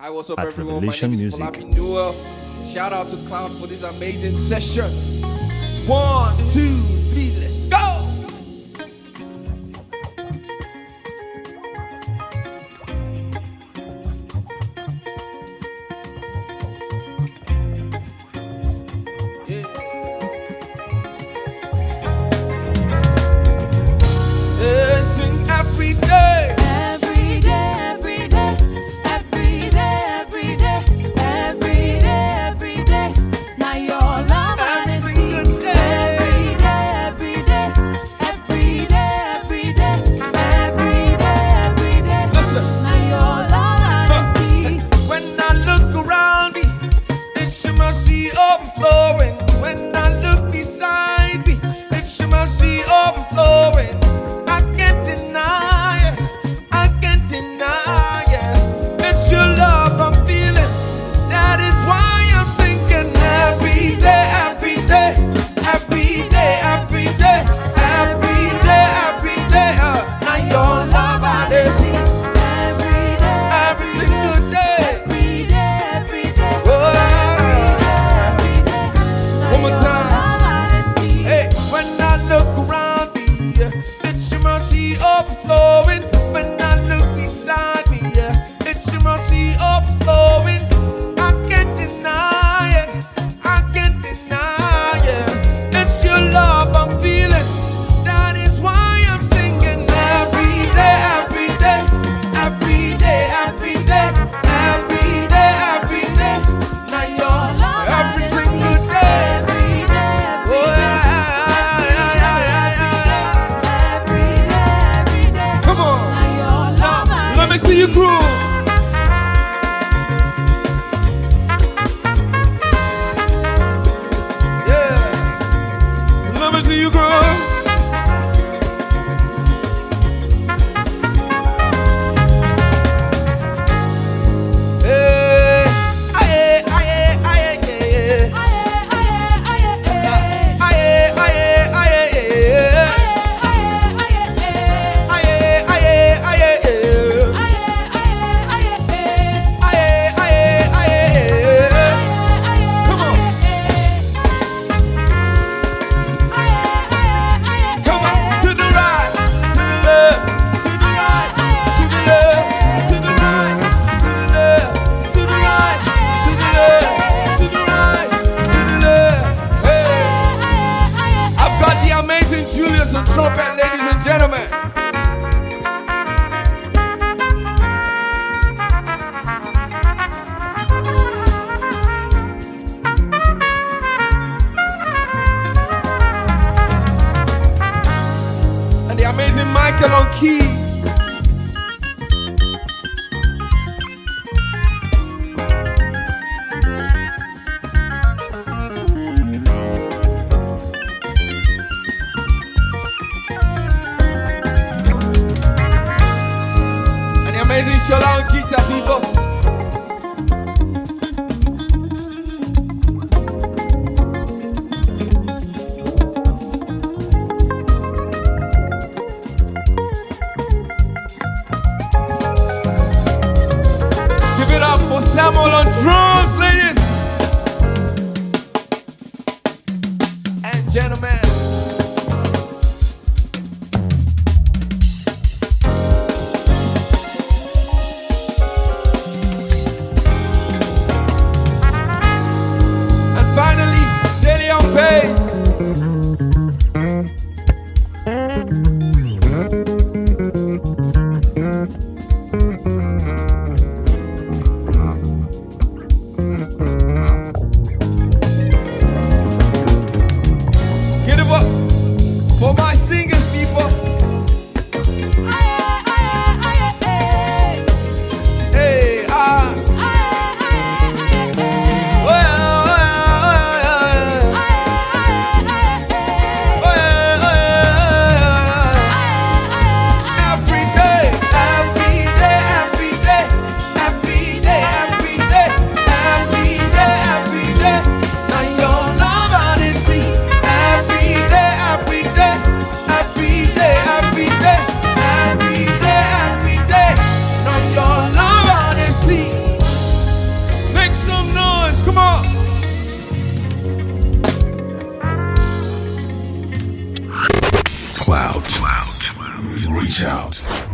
Hi, what's up, at everyone? Music. Shout out to Cloud for this amazing session. One, two, three, let's I see you grow. Yeah, let me see you grow. speaker on key. Amazing on guitar people. Come on, on drums, ladies. Cloud. Reach out.